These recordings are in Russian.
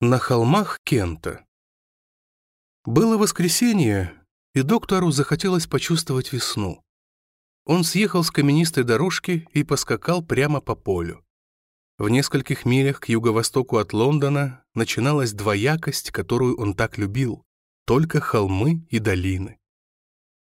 На холмах Кента. Было воскресенье, и доктору захотелось почувствовать весну. Он съехал с каменистой дорожки и поскакал прямо по полю. В нескольких милях к юго-востоку от Лондона начиналась двоякость, которую он так любил, только холмы и долины.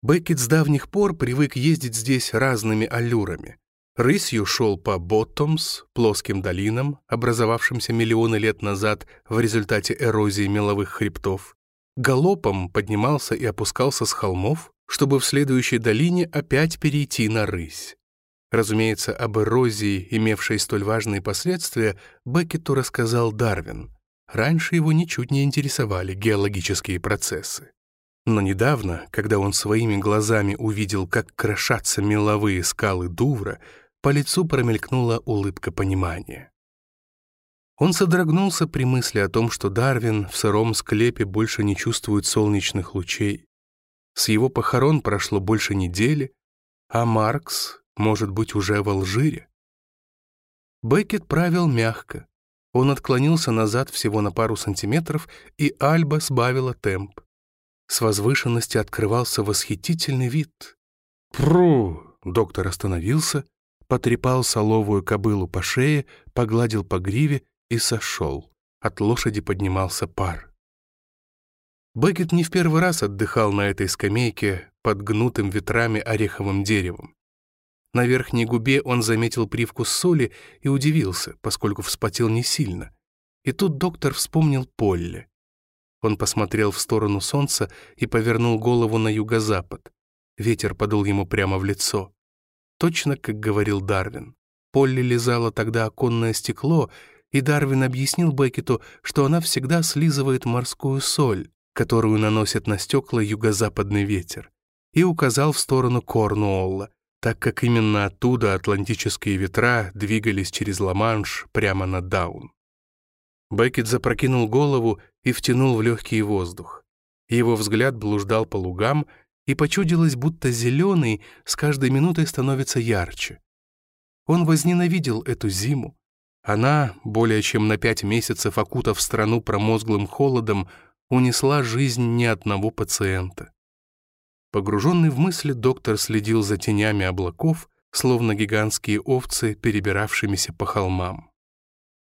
Беккет с давних пор привык ездить здесь разными аллюрами. Рысью шел по Боттомс, плоским долинам, образовавшимся миллионы лет назад в результате эрозии меловых хребтов. Галопом поднимался и опускался с холмов, чтобы в следующей долине опять перейти на рысь. Разумеется, об эрозии, имевшей столь важные последствия, Беккету рассказал Дарвин. Раньше его ничуть не интересовали геологические процессы. Но недавно, когда он своими глазами увидел, как крошатся меловые скалы Дувра, по лицу промелькнула улыбка понимания. Он содрогнулся при мысли о том, что Дарвин в сыром склепе больше не чувствует солнечных лучей. С его похорон прошло больше недели, а Маркс, может быть, уже в Алжире. Беккет правил мягко. Он отклонился назад всего на пару сантиметров, и Альба сбавила темп. С возвышенности открывался восхитительный вид. «Пру!» — доктор остановился, потрепал соловую кобылу по шее, погладил по гриве и сошел. От лошади поднимался пар. Беккет не в первый раз отдыхал на этой скамейке под гнутым ветрами ореховым деревом. На верхней губе он заметил привкус соли и удивился, поскольку вспотел не сильно. И тут доктор вспомнил Полли. Он посмотрел в сторону солнца и повернул голову на юго-запад. Ветер подул ему прямо в лицо. Точно как говорил Дарвин. Полли лизала тогда оконное стекло, и Дарвин объяснил Беккету, что она всегда слизывает морскую соль, которую наносит на стекла юго-западный ветер, и указал в сторону Корнуолла, так как именно оттуда атлантические ветра двигались через Ла-Манш прямо на Даун. Беккет запрокинул голову и втянул в легкий воздух. Его взгляд блуждал по лугам, и почудилось, будто зеленый с каждой минутой становится ярче. Он возненавидел эту зиму. Она, более чем на пять месяцев окутав страну промозглым холодом, унесла жизнь ни одного пациента. Погруженный в мысли, доктор следил за тенями облаков, словно гигантские овцы, перебиравшимися по холмам.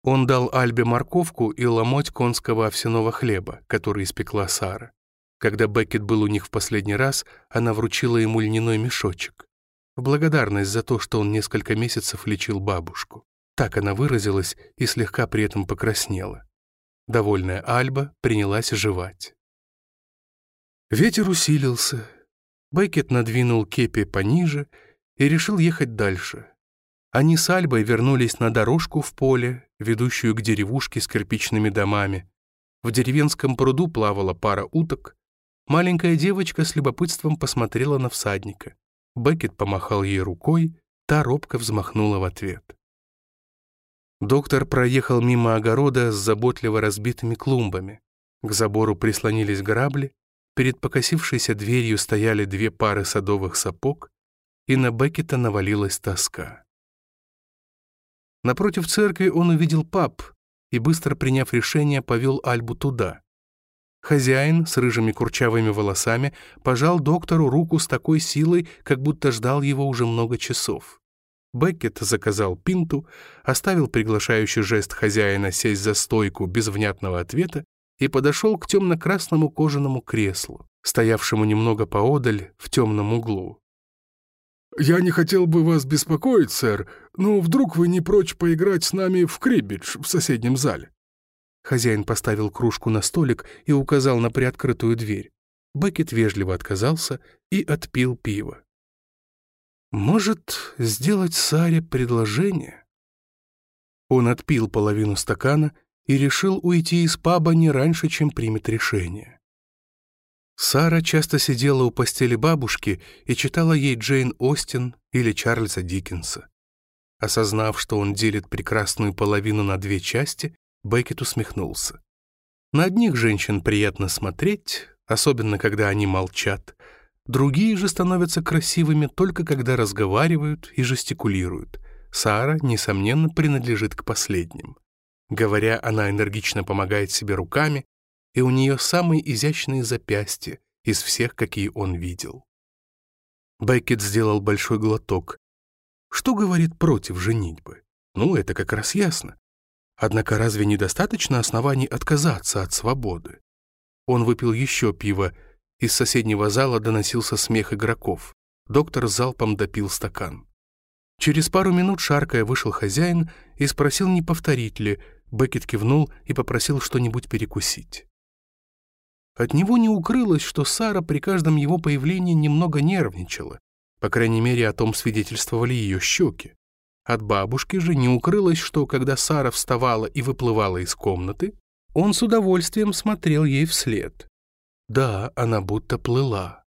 Он дал Альбе морковку и ломоть конского овсяного хлеба, который испекла Сара. Когда Беккет был у них в последний раз, она вручила ему льняной мешочек. В благодарность за то, что он несколько месяцев лечил бабушку. Так она выразилась и слегка при этом покраснела. Довольная Альба принялась жевать. Ветер усилился. Беккет надвинул кепи пониже и решил ехать дальше. Они с Альбой вернулись на дорожку в поле, ведущую к деревушке с кирпичными домами. В деревенском пруду плавала пара уток, Маленькая девочка с любопытством посмотрела на всадника. Беккет помахал ей рукой, та робко взмахнула в ответ. Доктор проехал мимо огорода с заботливо разбитыми клумбами. К забору прислонились грабли, перед покосившейся дверью стояли две пары садовых сапог, и на Беккета навалилась тоска. Напротив церкви он увидел паб и, быстро приняв решение, повел Альбу туда. Хозяин с рыжими курчавыми волосами пожал доктору руку с такой силой, как будто ждал его уже много часов. Беккет заказал пинту, оставил приглашающий жест хозяина сесть за стойку без внятного ответа и подошел к темно-красному кожаному креслу, стоявшему немного поодаль в темном углу. «Я не хотел бы вас беспокоить, сэр, но вдруг вы не прочь поиграть с нами в крибидж в соседнем зале?» Хозяин поставил кружку на столик и указал на приоткрытую дверь. Беккет вежливо отказался и отпил пиво. «Может, сделать Саре предложение?» Он отпил половину стакана и решил уйти из паба не раньше, чем примет решение. Сара часто сидела у постели бабушки и читала ей Джейн Остин или Чарльза Диккенса. Осознав, что он делит прекрасную половину на две части, Беккет усмехнулся. На одних женщин приятно смотреть, особенно когда они молчат. Другие же становятся красивыми только когда разговаривают и жестикулируют. Сара, несомненно, принадлежит к последним. Говоря, она энергично помогает себе руками, и у нее самые изящные запястья из всех, какие он видел. Беккет сделал большой глоток. Что говорит против женитьбы? Ну, это как раз ясно. Однако разве недостаточно оснований отказаться от свободы? Он выпил еще пиво. Из соседнего зала доносился смех игроков. Доктор залпом допил стакан. Через пару минут, шаркая, вышел хозяин и спросил, не повторить ли. Беккет кивнул и попросил что-нибудь перекусить. От него не укрылось, что Сара при каждом его появлении немного нервничала. По крайней мере, о том свидетельствовали ее щеки. От бабушки же не укрылось, что когда Сара вставала и выплывала из комнаты, он с удовольствием смотрел ей вслед. Да, она будто плыла.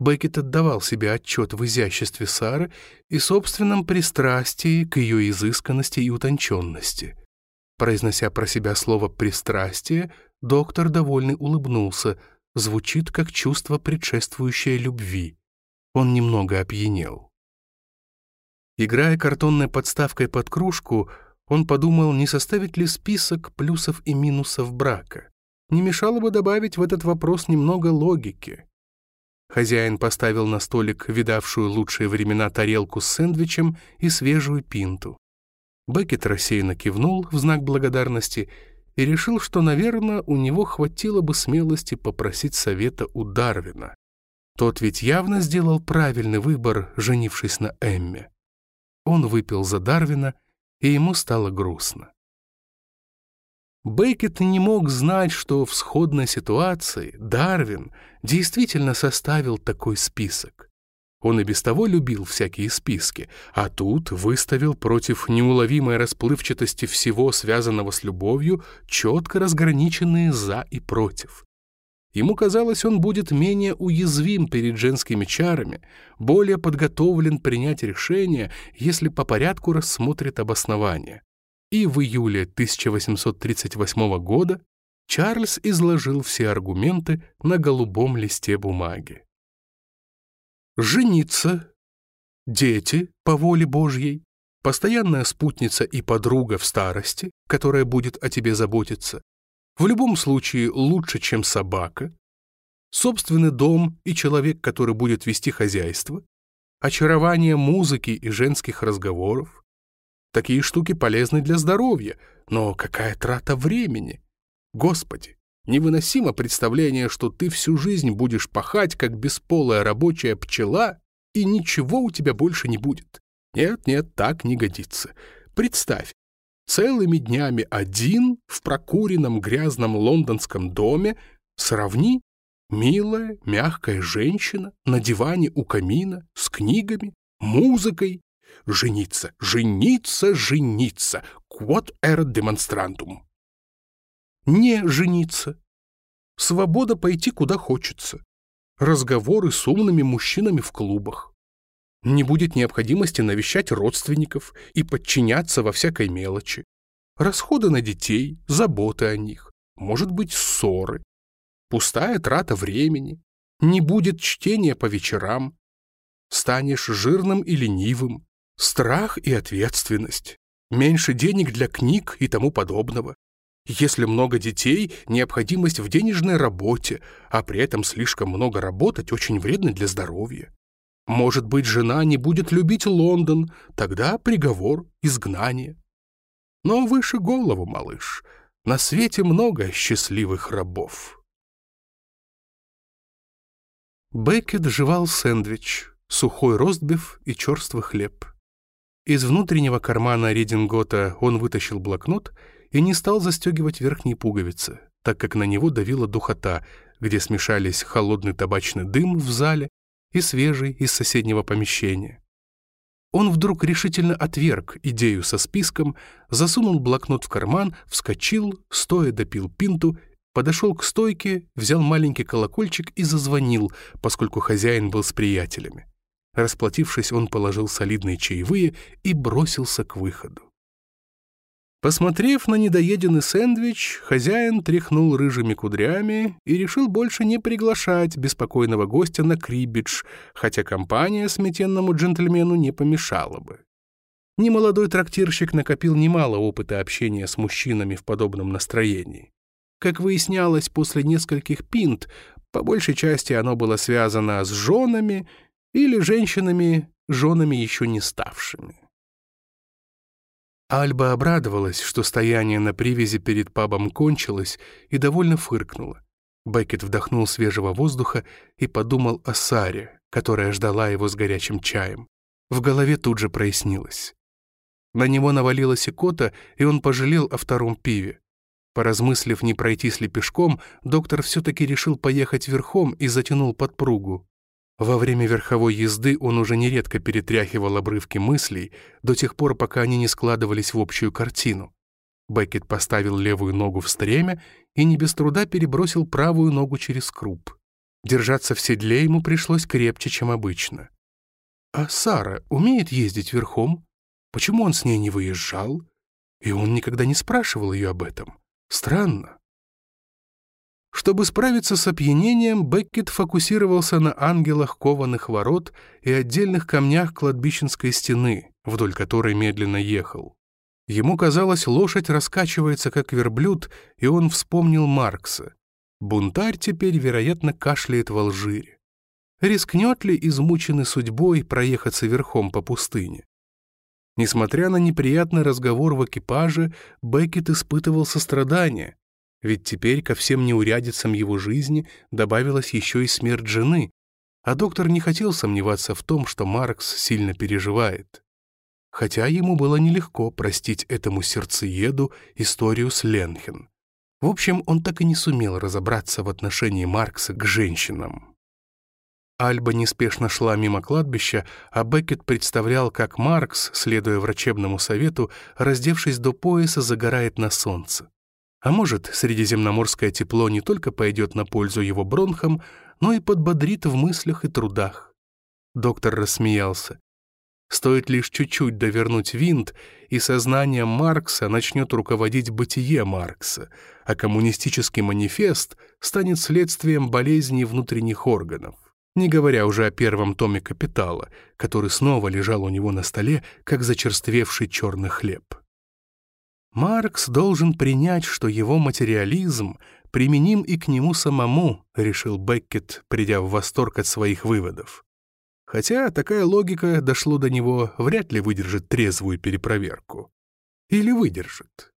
Беккет отдавал себе отчет в изяществе Сары и собственном пристрастии к ее изысканности и утонченности. Произнося про себя слово «пристрастие», доктор довольный улыбнулся. Звучит как чувство, предшествующее любви. Он немного опьянел. Играя картонной подставкой под кружку, он подумал, не составить ли список плюсов и минусов брака. Не мешало бы добавить в этот вопрос немного логики. Хозяин поставил на столик видавшую лучшие времена тарелку с сэндвичем и свежую пинту. Беккет рассеянно кивнул в знак благодарности и решил, что, наверное, у него хватило бы смелости попросить совета у Дарвина. Тот ведь явно сделал правильный выбор, женившись на Эмме. Он выпил за Дарвина, и ему стало грустно. Бейкет не мог знать, что в сходной ситуации Дарвин действительно составил такой список. Он и без того любил всякие списки, а тут выставил против неуловимой расплывчатости всего, связанного с любовью, четко разграниченные «за» и «против». Ему казалось, он будет менее уязвим перед женскими чарами, более подготовлен принять решение, если по порядку рассмотрит обоснование. И в июле 1838 года Чарльз изложил все аргументы на голубом листе бумаги. Жениться, дети по воле Божьей, постоянная спутница и подруга в старости, которая будет о тебе заботиться, в любом случае лучше, чем собака, собственный дом и человек, который будет вести хозяйство, очарование музыки и женских разговоров. Такие штуки полезны для здоровья, но какая трата времени? Господи, невыносимо представление, что ты всю жизнь будешь пахать, как бесполая рабочая пчела, и ничего у тебя больше не будет. Нет, нет, так не годится. Представь, целыми днями один в прокуренном грязном лондонском доме, сравни милая, мягкая женщина на диване у камина с книгами, музыкой. Жениться, жениться, жениться. Quod erat demonstrantum. Не жениться. Свобода пойти куда хочется. Разговоры с умными мужчинами в клубах. Не будет необходимости навещать родственников и подчиняться во всякой мелочи. Расходы на детей, заботы о них, может быть, ссоры. Пустая трата времени. Не будет чтения по вечерам. Станешь жирным и ленивым. Страх и ответственность. Меньше денег для книг и тому подобного. Если много детей, необходимость в денежной работе, а при этом слишком много работать очень вредно для здоровья. Может быть, жена не будет любить Лондон, тогда приговор — изгнание. Но выше голову, малыш, на свете много счастливых рабов. Беккет жевал сэндвич, сухой ростбиф и черствый хлеб. Из внутреннего кармана редингота он вытащил блокнот и не стал застегивать верхние пуговицы, так как на него давила духота, где смешались холодный табачный дым в зале и свежий из соседнего помещения. Он вдруг решительно отверг идею со списком, засунул блокнот в карман, вскочил, стоя допил пинту, подошел к стойке, взял маленький колокольчик и зазвонил, поскольку хозяин был с приятелями. Расплатившись, он положил солидные чаевые и бросился к выходу. Посмотрев на недоеденный сэндвич, хозяин тряхнул рыжими кудрями и решил больше не приглашать беспокойного гостя на крибидж, хотя компания сметенному джентльмену не помешала бы. Немолодой трактирщик накопил немало опыта общения с мужчинами в подобном настроении. Как выяснялось, после нескольких пинт, по большей части оно было связано с женами или женщинами, женами еще не ставшими. Альба обрадовалась, что стояние на привязи перед пабом кончилось, и довольно фыркнула. Беккет вдохнул свежего воздуха и подумал о Саре, которая ждала его с горячим чаем. В голове тут же прояснилось. На него навалилась икота, и он пожалел о втором пиве. Поразмыслив, не пройтись ли пешком, доктор все-таки решил поехать верхом и затянул подпругу. Во время верховой езды он уже нередко перетряхивал обрывки мыслей до тех пор, пока они не складывались в общую картину. Беккет поставил левую ногу в стремя и не без труда перебросил правую ногу через круп. Держаться в седле ему пришлось крепче, чем обычно. «А Сара умеет ездить верхом? Почему он с ней не выезжал? И он никогда не спрашивал ее об этом. Странно». Чтобы справиться с опьянением, Беккет фокусировался на ангелах кованых ворот и отдельных камнях кладбищенской стены, вдоль которой медленно ехал. Ему казалось, лошадь раскачивается, как верблюд, и он вспомнил Маркса. Бунтарь теперь, вероятно, кашляет в Алжире. Рискнет ли измученный судьбой проехаться верхом по пустыне? Несмотря на неприятный разговор в экипаже, Беккет испытывал сострадание, ведь теперь ко всем неурядицам его жизни добавилась еще и смерть жены, а доктор не хотел сомневаться в том, что Маркс сильно переживает хотя ему было нелегко простить этому сердцееду историю с Ленхен. В общем, он так и не сумел разобраться в отношении Маркса к женщинам. Альба неспешно шла мимо кладбища, а Беккет представлял, как Маркс, следуя врачебному совету, раздевшись до пояса, загорает на солнце. А может, средиземноморское тепло не только пойдет на пользу его бронхам, но и подбодрит в мыслях и трудах. Доктор рассмеялся. Стоит лишь чуть-чуть довернуть винт, и сознание Маркса начнет руководить бытие Маркса, а коммунистический манифест станет следствием болезней внутренних органов. Не говоря уже о первом томе «Капитала», который снова лежал у него на столе, как зачерствевший черный хлеб. Маркс должен принять, что его материализм применим и к нему самому, решил Беккет, придя в восторг от своих выводов. Хотя такая логика дошло до него вряд ли выдержит трезвую перепроверку. Или выдержит.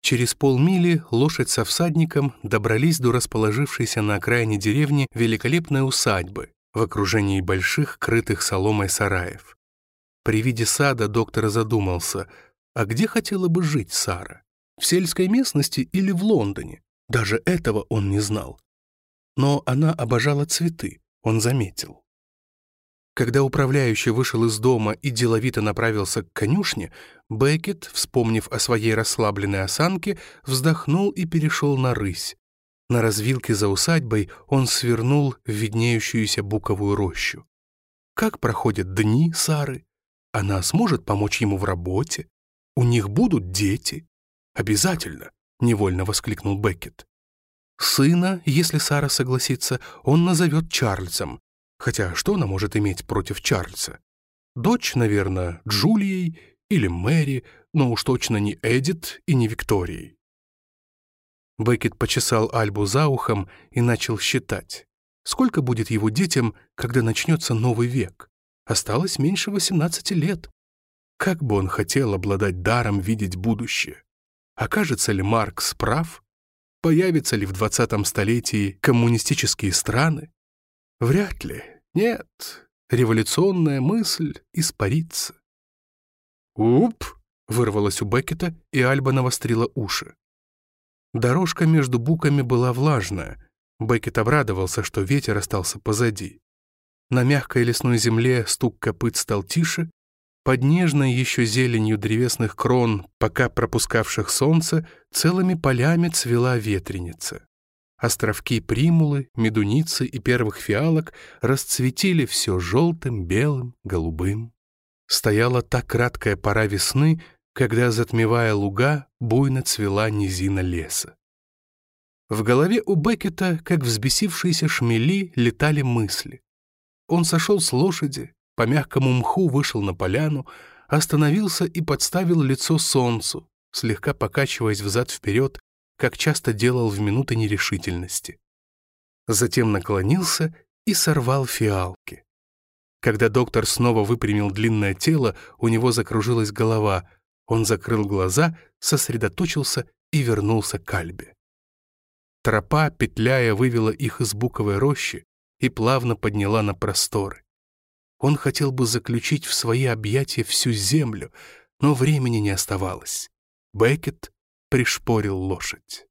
Через полмили лошадь со всадником добрались до расположившейся на окраине деревни великолепной усадьбы в окружении больших, крытых соломой сараев. При виде сада доктор задумался, а где хотела бы жить Сара? В сельской местности или в Лондоне? Даже этого он не знал. Но она обожала цветы он заметил. Когда управляющий вышел из дома и деловито направился к конюшне, Беккет, вспомнив о своей расслабленной осанке, вздохнул и перешел на рысь. На развилке за усадьбой он свернул в виднеющуюся буковую рощу. Как проходят дни Сары? Она сможет помочь ему в работе? У них будут дети? Обязательно, невольно воскликнул Беккет. Сына, если Сара согласится, он назовет Чарльзом. Хотя что она может иметь против Чарльза? Дочь, наверное, Джулией или Мэри, но уж точно не Эдит и не Викторией. Беккет почесал Альбу за ухом и начал считать. Сколько будет его детям, когда начнется новый век? Осталось меньше 18 лет. Как бы он хотел обладать даром видеть будущее. Окажется ли Маркс прав, Появятся ли в 20 столетии коммунистические страны? Вряд ли. Нет. Революционная мысль испарится. «Уп!» — вырвалось у Беккета, и Альба навострила уши. Дорожка между буками была влажная. Беккет обрадовался, что ветер остался позади. На мягкой лесной земле стук копыт стал тише, под нежной еще зеленью древесных крон, пока пропускавших солнце, целыми полями цвела ветреница. Островки примулы, медуницы и первых фиалок расцветили все желтым, белым, голубым. Стояла та краткая пора весны, когда, затмевая луга, буйно цвела низина леса. В голове у Беккета, как взбесившиеся шмели, летали мысли. Он сошел с лошади, по мягкому мху вышел на поляну, остановился и подставил лицо солнцу, слегка покачиваясь взад-вперед, как часто делал в минуты нерешительности. Затем наклонился и сорвал фиалки. Когда доктор снова выпрямил длинное тело, у него закружилась голова. Он закрыл глаза, сосредоточился и вернулся к Альбе. Тропа, петляя, вывела их из буковой рощи и плавно подняла на просторы. Он хотел бы заключить в свои объятия всю землю, но времени не оставалось. Беккет пришпорил лошадь.